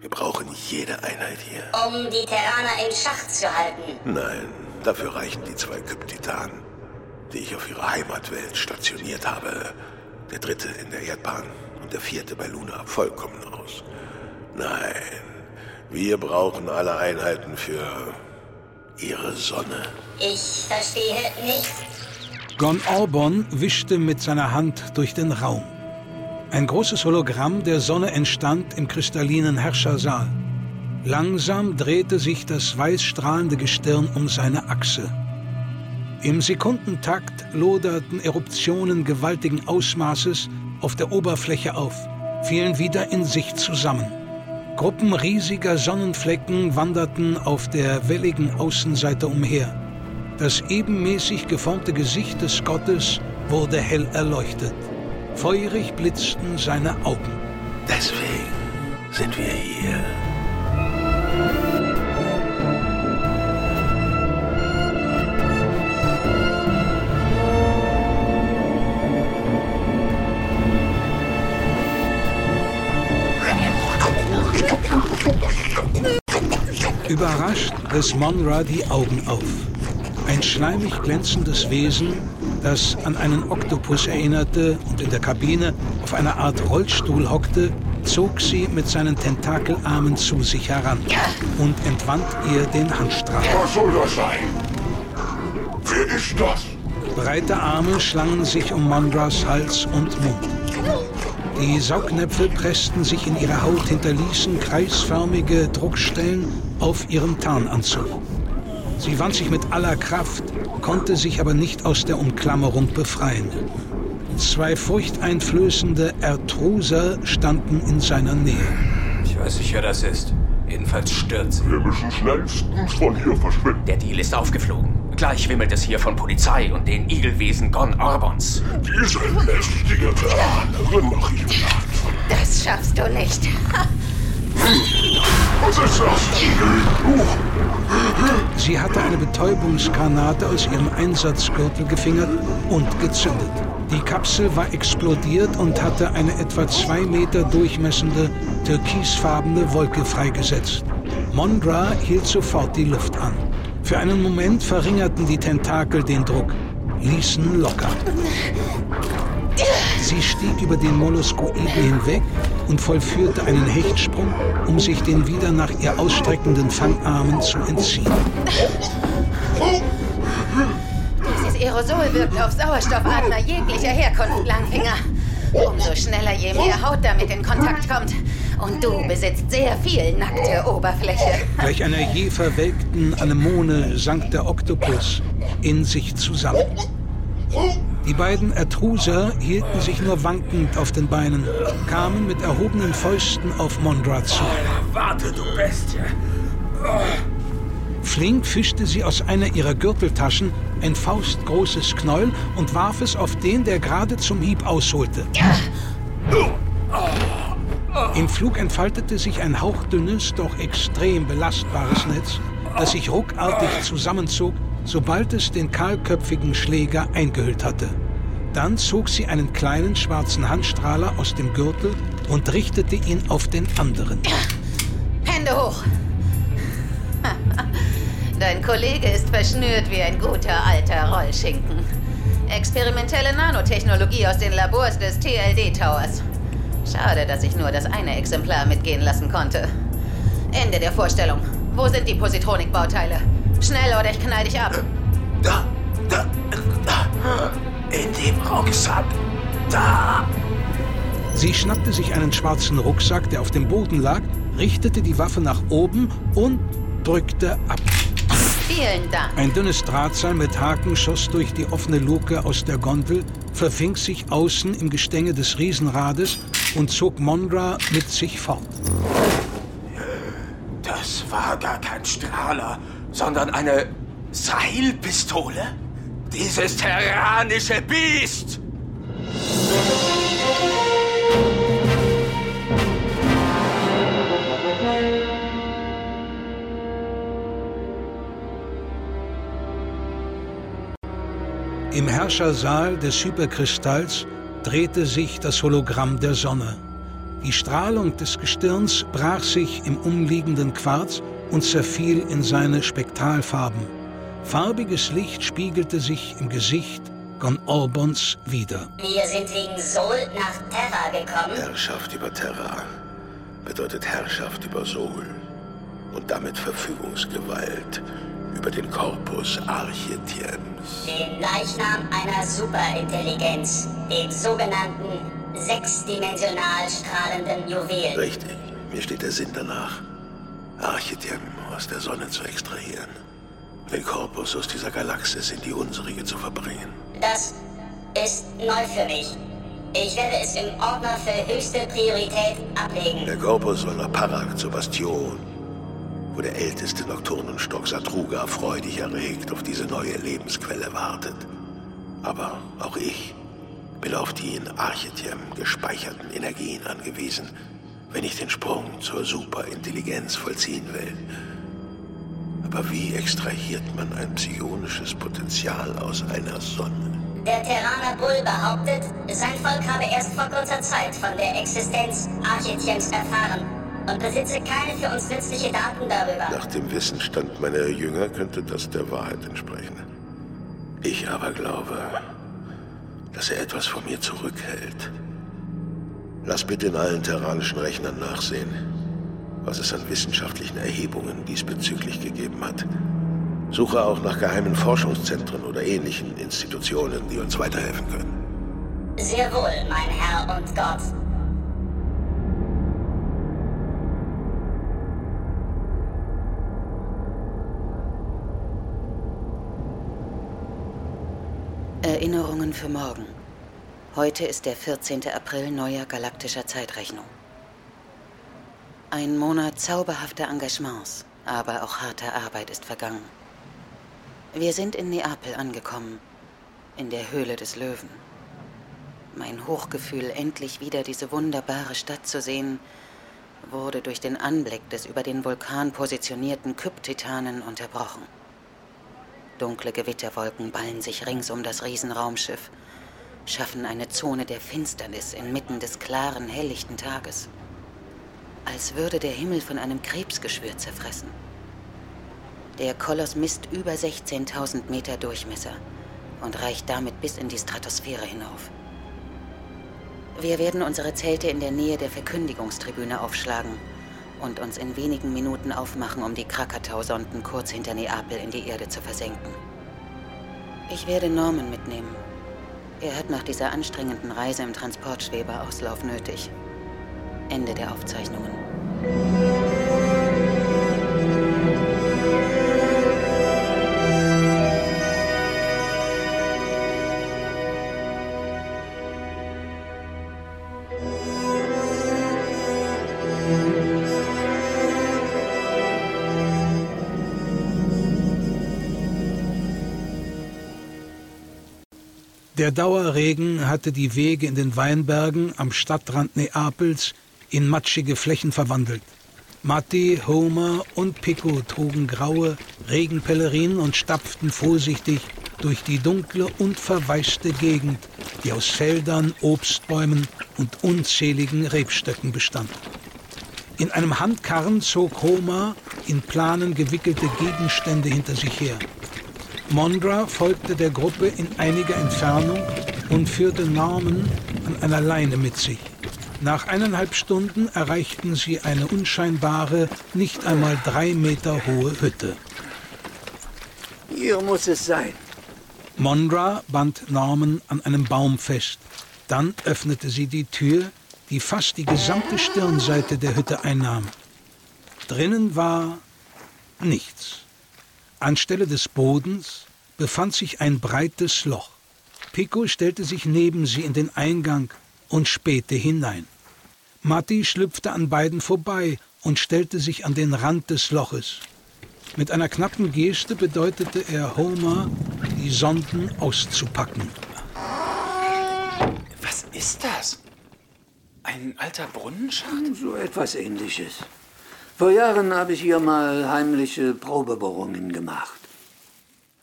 Wir brauchen jede Einheit hier. Um die Terraner in Schach zu halten. Nein, dafür reichen die zwei Kryptitanen, die ich auf ihrer Heimatwelt stationiert habe. Der dritte in der Erdbahn und der vierte bei Luna vollkommen aus. Nein, wir brauchen alle Einheiten für ihre Sonne. Ich verstehe nicht. Gon Orbon wischte mit seiner Hand durch den Raum. Ein großes Hologramm der Sonne entstand im kristallinen Herrschersaal. Langsam drehte sich das weißstrahlende Gestirn um seine Achse. Im Sekundentakt loderten Eruptionen gewaltigen Ausmaßes auf der Oberfläche auf, fielen wieder in sich zusammen. Gruppen riesiger Sonnenflecken wanderten auf der welligen Außenseite umher. Das ebenmäßig geformte Gesicht des Gottes wurde hell erleuchtet. Feurig blitzten seine Augen. Deswegen sind wir hier. Überrascht riss Monra die Augen auf. Ein schleimig glänzendes Wesen, das an einen Oktopus erinnerte und in der Kabine auf einer Art Rollstuhl hockte, zog sie mit seinen Tentakelarmen zu sich heran und entwand ihr den Handstrahl. Was soll das sein? Wer ist das? Breite Arme schlangen sich um Mondras Hals und Mund. Die Saugnäpfe pressten sich in ihre Haut, hinterließen kreisförmige Druckstellen auf ihrem Tarnanzug. Sie wand sich mit aller Kraft, konnte sich aber nicht aus der Umklammerung befreien. Zwei furchteinflößende Ertruser standen in seiner Nähe. Ich weiß nicht, wer das ist. Jedenfalls stürzt. Wir müssen schnellstens von hier verschwinden. Der Deal ist aufgeflogen. Gleich wimmelt es hier von Polizei und den Igelwesen Gon Orbons. Diese lästige Terranerin mache ich platt. Das schaffst du nicht. Sie hatte eine Betäubungsgranate aus ihrem Einsatzgürtel gefingert und gezündet. Die Kapsel war explodiert und hatte eine etwa zwei Meter durchmessende, türkisfarbene Wolke freigesetzt. Mondra hielt sofort die Luft an. Für einen Moment verringerten die Tentakel den Druck, ließen locker. Sie stieg über den Molluscoiden hinweg und vollführte einen Hechtsprung, um sich den wieder nach ihr ausstreckenden Fangarmen zu entziehen. Dieses Aerosol wirkt auf Sauerstoffatmer jeglicher Herkunft, Langfinger. Umso schneller, je mehr Haut damit in Kontakt kommt. Und du besitzt sehr viel nackte Oberfläche. Gleich einer je verwelkten Anemone sank der Oktopus in sich zusammen. Die beiden Ertruser hielten sich nur wankend auf den Beinen, kamen mit erhobenen Fäusten auf Mondra zu. Warte, du Bestie. Flink fischte sie aus einer ihrer Gürteltaschen ein faustgroßes Knäuel und warf es auf den, der gerade zum Hieb ausholte. Im Flug entfaltete sich ein hauchdünnes, doch extrem belastbares Netz, das sich ruckartig zusammenzog, sobald es den kahlköpfigen Schläger eingehüllt hatte. Dann zog sie einen kleinen schwarzen Handstrahler aus dem Gürtel und richtete ihn auf den anderen. Hände hoch. <laughs> Dein Kollege ist verschnürt wie ein guter alter Rollschinken. Experimentelle Nanotechnologie aus den Labors des TLD Towers. Schade, dass ich nur das eine Exemplar mitgehen lassen konnte. Ende der Vorstellung. Wo sind die Positronik-Bauteile? Schnell oder ich knall dich ab. Da, da, da. In dem Rucksack. Da. Sie schnappte sich einen schwarzen Rucksack, der auf dem Boden lag, richtete die Waffe nach oben und drückte ab. Vielen Dank. Ein dünnes Drahtseil mit Haken schoss durch die offene Luke aus der Gondel, verfing sich außen im Gestänge des Riesenrades und zog Mondra mit sich fort. Das war gar kein Strahler, sondern eine Seilpistole? Dieses terranische Biest! Im Herrschersaal des Hyperkristalls drehte sich das Hologramm der Sonne. Die Strahlung des Gestirns brach sich im umliegenden Quarz und zerfiel in seine Spektralfarben. Farbiges Licht spiegelte sich im Gesicht Gon Orbons wieder. Wir sind wegen Sol nach Terra gekommen. Herrschaft über Terra bedeutet Herrschaft über Sol und damit Verfügungsgewalt über den Korpus Architiems. Den Leichnam einer Superintelligenz, dem sogenannten sechsdimensional strahlenden Juwel. Richtig, mir steht der Sinn danach, Architiem aus der Sonne zu extrahieren, den Korpus aus dieser Galaxis in die unsrige zu verbringen. Das ist neu für mich. Ich werde es im Ordner für höchste Priorität ablegen. Der Korpus soll nach Parak zur Bastion, wo der älteste Nocturnenstock Satruga freudig erregt auf diese neue Lebensquelle wartet. Aber auch ich bin auf die in Architiem gespeicherten Energien angewiesen, wenn ich den Sprung zur Superintelligenz vollziehen will. Aber wie extrahiert man ein psionisches Potenzial aus einer Sonne? Der Terraner Bull behauptet, sein Volk habe erst vor kurzer Zeit von der Existenz Architiems erfahren und besitze keine für uns nützliche Daten darüber. Nach dem Wissensstand meiner Jünger könnte das der Wahrheit entsprechen. Ich aber glaube, dass er etwas von mir zurückhält. Lass bitte in allen terranischen Rechnern nachsehen, was es an wissenschaftlichen Erhebungen diesbezüglich gegeben hat. Suche auch nach geheimen Forschungszentren oder ähnlichen Institutionen, die uns weiterhelfen können. Sehr wohl, mein Herr und Gott. Erinnerungen für morgen. Heute ist der 14. April neuer galaktischer Zeitrechnung. Ein Monat zauberhafter Engagements, aber auch harter Arbeit ist vergangen. Wir sind in Neapel angekommen, in der Höhle des Löwen. Mein Hochgefühl, endlich wieder diese wunderbare Stadt zu sehen, wurde durch den Anblick des über den Vulkan positionierten Kyptitanen unterbrochen. Dunkle Gewitterwolken ballen sich rings um das Riesenraumschiff, schaffen eine Zone der Finsternis inmitten des klaren, helllichten Tages. Als würde der Himmel von einem Krebsgeschwür zerfressen. Der Koloss misst über 16.000 Meter Durchmesser und reicht damit bis in die Stratosphäre hinauf. Wir werden unsere Zelte in der Nähe der Verkündigungstribüne aufschlagen und uns in wenigen Minuten aufmachen, um die Krakatau-Sonden kurz hinter Neapel in die Erde zu versenken. Ich werde Norman mitnehmen. Er hat nach dieser anstrengenden Reise im Transportschweber Auslauf nötig. Ende der Aufzeichnungen. Der Dauerregen hatte die Wege in den Weinbergen am Stadtrand Neapels in matschige Flächen verwandelt. Matti, Homer und Pico trugen graue Regenpelerinen und stapften vorsichtig durch die dunkle und verwaiste Gegend, die aus Feldern, Obstbäumen und unzähligen Rebstöcken bestand. In einem Handkarren zog Homer in Planen gewickelte Gegenstände hinter sich her. Mondra folgte der Gruppe in einiger Entfernung und führte Norman an einer Leine mit sich. Nach eineinhalb Stunden erreichten sie eine unscheinbare, nicht einmal drei Meter hohe Hütte. Hier muss es sein. Mondra band Norman an einem Baum fest. Dann öffnete sie die Tür, die fast die gesamte Stirnseite der Hütte einnahm. Drinnen war nichts. Anstelle des Bodens befand sich ein breites Loch. Pico stellte sich neben sie in den Eingang und spähte hinein. Matti schlüpfte an beiden vorbei und stellte sich an den Rand des Loches. Mit einer knappen Geste bedeutete er Homer, die Sonden auszupacken. Was ist das? Ein alter Brunnenschacht? So etwas ähnliches. Vor Jahren habe ich hier mal heimliche Probebohrungen gemacht.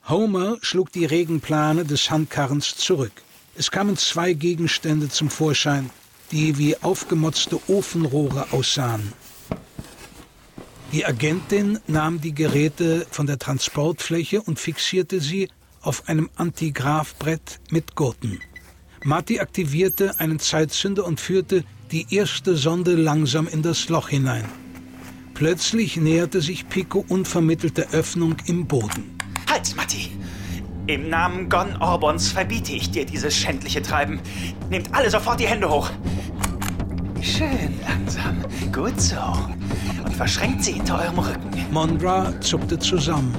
Homer schlug die Regenplane des Handkarrens zurück. Es kamen zwei Gegenstände zum Vorschein, die wie aufgemotzte Ofenrohre aussahen. Die Agentin nahm die Geräte von der Transportfläche und fixierte sie auf einem Antigrafbrett mit Gurten. Marty aktivierte einen Zeitzünder und führte die erste Sonde langsam in das Loch hinein. Plötzlich näherte sich Pico unvermittelt der Öffnung im Boden. Halt, Matti! Im Namen Gon Orbons verbiete ich dir dieses schändliche Treiben. Nehmt alle sofort die Hände hoch. Schön langsam. Gut so. Und verschränkt sie hinter eurem Rücken. Mondra zuckte zusammen.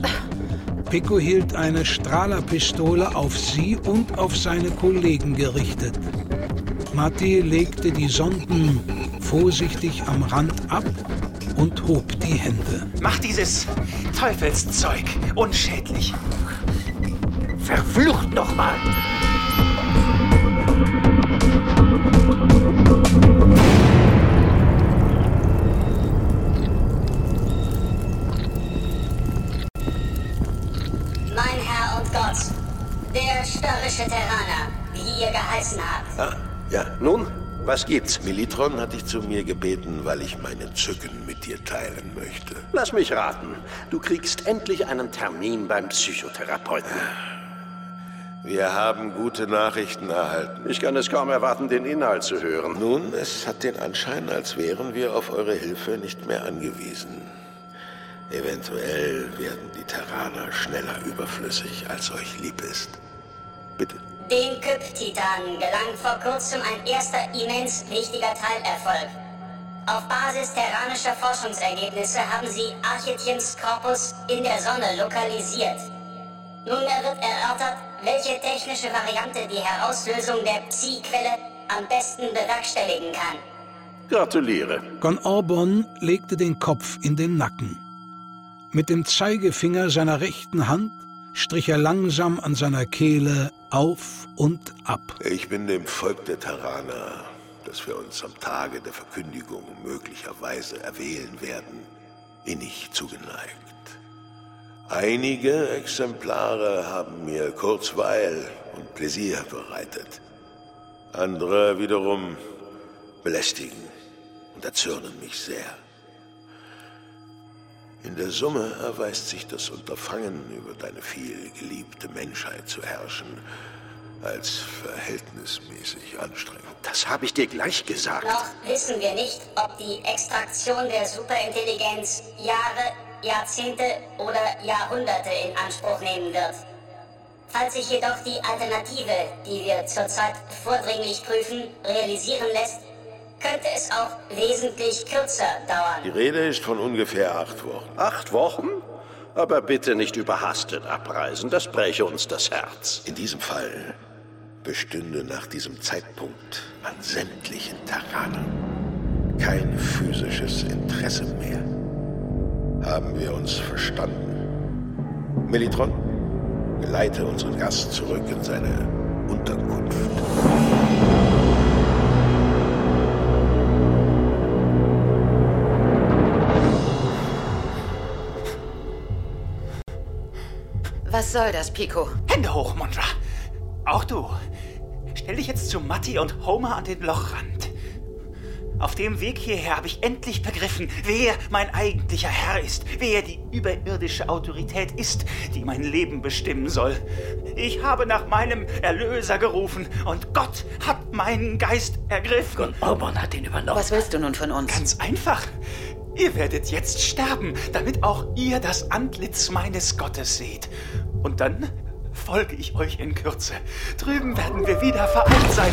Pico hielt eine Strahlerpistole auf sie und auf seine Kollegen gerichtet. Matti legte die Sonden vorsichtig am Rand ab und hob die Hände. Mach dieses Teufelszeug unschädlich. Verflucht nochmal! Mein Herr und Gott, der störrische Terraner, wie ihr geheißen habt. Ah, ja, nun, was gibt's? Militron hat dich zu mir gebeten, weil ich meine Zücken mit dir teilen möchte. Lass mich raten. Du kriegst endlich einen Termin beim Psychotherapeuten. Wir haben gute Nachrichten erhalten. Ich kann es kaum erwarten, den Inhalt zu hören. Nun, es hat den Anschein, als wären wir auf eure Hilfe nicht mehr angewiesen. Eventuell werden die Terraner schneller überflüssig, als euch lieb ist. Bitte. Den Kyp-Titanen gelang vor kurzem ein erster immens wichtiger Teilerfolg. Auf Basis terranischer Forschungsergebnisse haben sie Archetyms Korpus in der Sonne lokalisiert. Nunmehr wird erörtert, welche technische Variante die Herauslösung der Psi-Quelle am besten bewerkstelligen kann. Gratuliere. Gon Orbon legte den Kopf in den Nacken. Mit dem Zeigefinger seiner rechten Hand strich er langsam an seiner Kehle auf und ab. Ich bin dem Volk der Terraner, das wir uns am Tage der Verkündigung möglicherweise erwählen werden, innig zugeneigt. Einige Exemplare haben mir Kurzweil und Pläsier bereitet. Andere wiederum belästigen und erzürnen mich sehr. In der Summe erweist sich das Unterfangen, über deine viel geliebte Menschheit zu herrschen, als verhältnismäßig anstrengend. Das habe ich dir gleich gesagt. Noch wissen wir nicht, ob die Extraktion der Superintelligenz Jahre, Jahrzehnte oder Jahrhunderte in Anspruch nehmen wird. Falls sich jedoch die Alternative, die wir zurzeit vordringlich prüfen, realisieren lässt, könnte es auch wesentlich kürzer dauern. Die Rede ist von ungefähr acht Wochen. Acht Wochen? Aber bitte nicht überhastet abreisen, das bräche uns das Herz. In diesem Fall bestünde nach diesem Zeitpunkt an sämtlichen Terranern kein physisches Interesse mehr. Haben wir uns verstanden? Melitron, geleite unseren Gast zurück in seine Unterkunft. Was soll das, Pico? Hände hoch, Mondra. Auch du. Stell dich jetzt zu Matti und Homer an den Lochrand. Auf dem Weg hierher habe ich endlich begriffen, wer mein eigentlicher Herr ist, wer die überirdische Autorität ist, die mein Leben bestimmen soll. Ich habe nach meinem Erlöser gerufen und Gott hat meinen Geist ergriffen. Und Orban hat ihn übernommen. Was willst du nun von uns? Ganz einfach. Ihr werdet jetzt sterben, damit auch ihr das Antlitz meines Gottes seht. Und dann folge ich euch in Kürze. Drüben werden wir wieder vereint sein.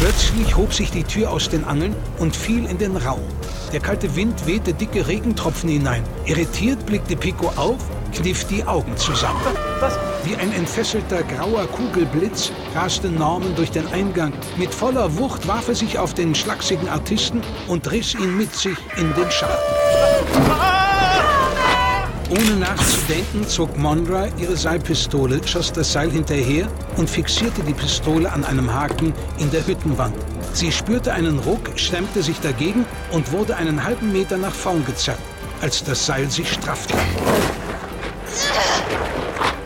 Plötzlich hob sich die Tür aus den Angeln und fiel in den Raum. Der kalte Wind wehte dicke Regentropfen hinein. Irritiert blickte Pico auf, kniff die Augen zusammen. Was? Wie ein entfesselter grauer Kugelblitz raste Norman durch den Eingang. Mit voller Wucht warf er sich auf den schlachsigen Artisten und riss ihn mit sich in den Schacht. Ohne nachzudenken zog Mondra ihre Seilpistole, schoss das Seil hinterher und fixierte die Pistole an einem Haken in der Hüttenwand. Sie spürte einen Ruck, stemmte sich dagegen und wurde einen halben Meter nach vorn gezerrt, als das Seil sich straffte.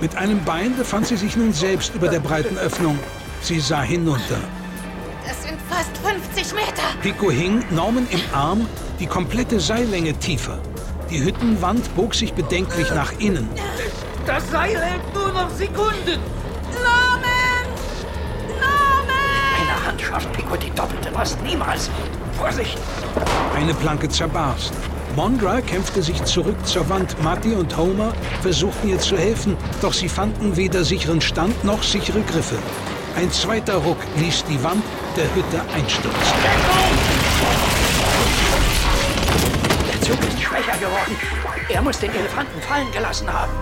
Mit einem Bein befand sie sich nun selbst über der breiten Öffnung. Sie sah hinunter. Das sind fast 50 Meter. Pico hing, Norman im Arm, die komplette Seillänge tiefer. Die Hüttenwand bog sich bedenklich nach innen. Das Seil hält nur noch Sekunden. Norman! Norman! Eine Hand schafft Pico die doppelte Last niemals. Vorsicht! Eine Planke zerbarst. Mondra kämpfte sich zurück zur Wand. Marty und Homer versuchten ihr zu helfen, doch sie fanden weder sicheren Stand noch sichere Griffe. Ein zweiter Ruck ließ die Wand der Hütte einstürzen. Zug ist schwächer geworden. Er muss den Elefanten fallen gelassen haben.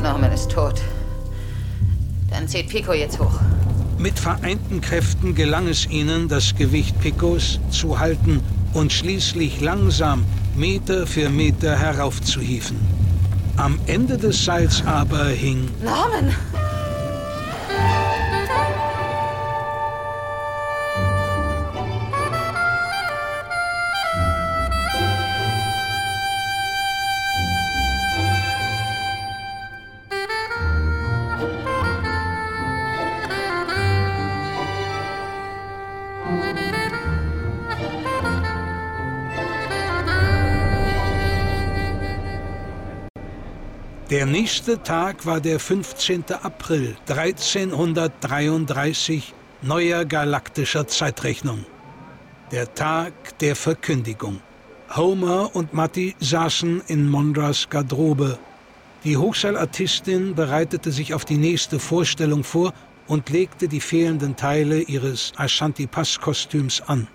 Norman ist tot. Dann zieht Pico jetzt hoch. Mit vereinten Kräften gelang es ihnen, das Gewicht Picos zu halten und schließlich langsam Meter für Meter heraufzuhieven. Am Ende des Seils aber hing Norman! Der nächste Tag war der 15. April 1333 neuer galaktischer Zeitrechnung. Der Tag der Verkündigung. Homer und Matti saßen in Mondras Garderobe. Die Hochseilartistin bereitete sich auf die nächste Vorstellung vor und legte die fehlenden Teile ihres Ashanti-Pass-Kostüms an.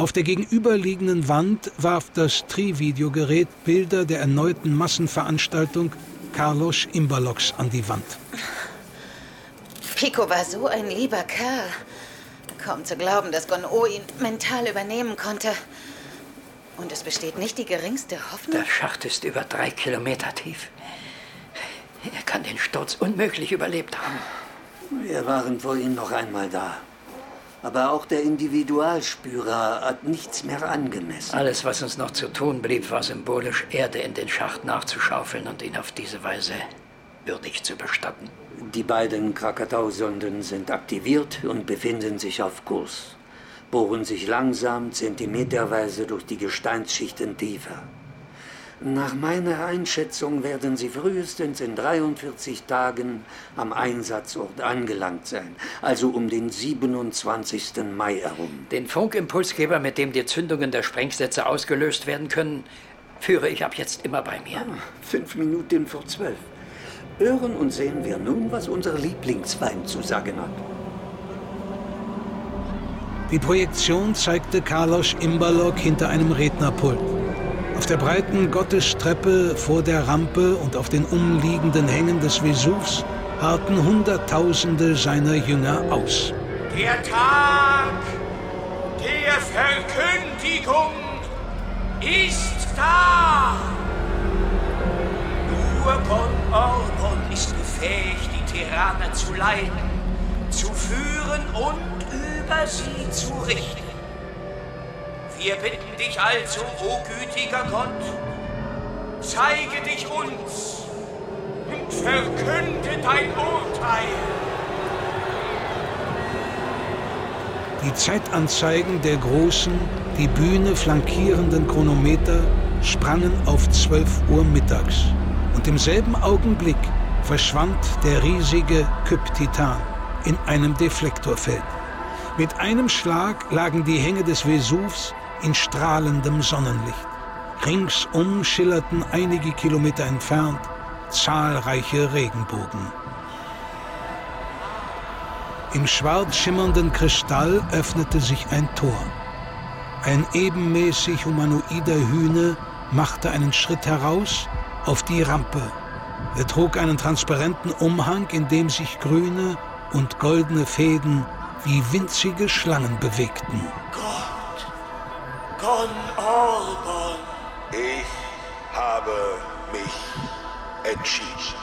Auf der gegenüberliegenden Wand warf das Tri-Videogerät Bilder der erneuten Massenveranstaltung Carlos Imbalox an die Wand. Pico war so ein lieber Kerl. Kaum zu glauben, dass Gon-O ihn mental übernehmen konnte. Und es besteht nicht die geringste Hoffnung. Der Schacht ist über drei Kilometer tief. Er kann den Sturz unmöglich überlebt haben. Wir waren vorhin noch einmal da. Aber auch der Individualspürer hat nichts mehr angemessen. Alles, was uns noch zu tun blieb, war symbolisch Erde in den Schacht nachzuschaufeln und ihn auf diese Weise würdig zu bestatten. Die beiden Krakatau-Sonden sind aktiviert und befinden sich auf Kurs. Bohren sich langsam, zentimeterweise durch die Gesteinsschichten tiefer. Nach meiner Einschätzung werden sie frühestens in 43 Tagen am Einsatzort angelangt sein, also um den 27. Mai herum. Den Funkimpulsgeber, mit dem die Zündungen der Sprengsätze ausgelöst werden können, führe ich ab jetzt immer bei mir. Ah, fünf Minuten vor zwölf. Hören und sehen wir nun, was unser Lieblingsfeind zu sagen hat. Die Projektion zeigte Carlos Imbalog hinter einem Rednerpult. Auf der breiten Gottestreppe vor der Rampe und auf den umliegenden Hängen des Vesuvs harrten Hunderttausende seiner Jünger aus. Der Tag der Verkündigung ist da. Nur Gon Orbon ist befähigt, die Tyrannen zu leiten, zu führen und über sie zu richten. Wir bitten dich also, o gütiger Gott, zeige dich uns und verkünde dein Urteil. Die Zeitanzeigen der großen, die Bühne flankierenden Chronometer sprangen auf 12 Uhr mittags. Und im selben Augenblick verschwand der riesige Kyp-Titan in einem Deflektorfeld. Mit einem Schlag lagen die Hänge des Vesuvs in strahlendem Sonnenlicht. Ringsum schillerten einige Kilometer entfernt zahlreiche Regenbogen. Im schwarz schimmernden Kristall öffnete sich ein Tor. Ein ebenmäßig humanoider Hühne machte einen Schritt heraus auf die Rampe. Er trug einen transparenten Umhang, in dem sich grüne und goldene Fäden wie winzige Schlangen bewegten. Gott, Gon Orbon. Ich habe mich entschieden.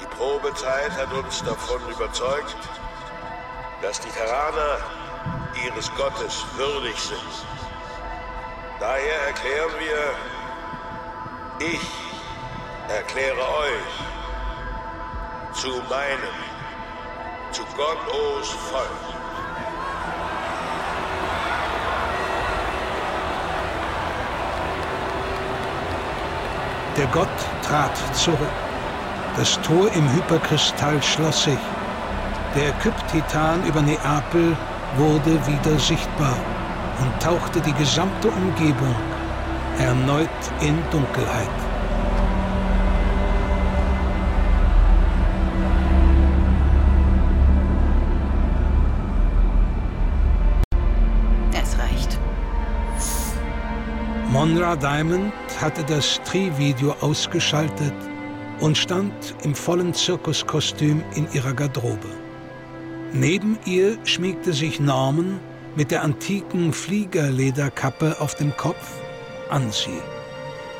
Die Probezeit hat uns davon überzeugt, dass die Terraner ihres Gottes würdig sind. Daher erklären wir, ich erkläre euch zu meinem, zu Gon-Os Volk. Der Gott trat zurück. Das Tor im Hyperkristall schloss sich. Der Kyptitan über Neapel wurde wieder sichtbar und tauchte die gesamte Umgebung erneut in Dunkelheit. Es reicht. Monra Diamond hatte das Tri-Video ausgeschaltet und stand im vollen Zirkuskostüm in ihrer Garderobe. Neben ihr schmiegte sich Norman mit der antiken Fliegerlederkappe auf dem Kopf an sie.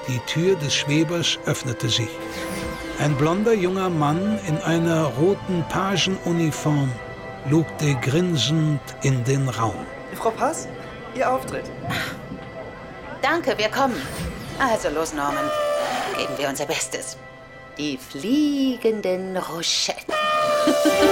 Die Tür des Schwebers öffnete sich. Ein blonder junger Mann in einer roten Pagenuniform lugte grinsend in den Raum. Frau Pass, Ihr Auftritt. Danke, wir kommen. Also los, Norman. Geben wir unser Bestes. Die fliegenden Rochetten. <laughs>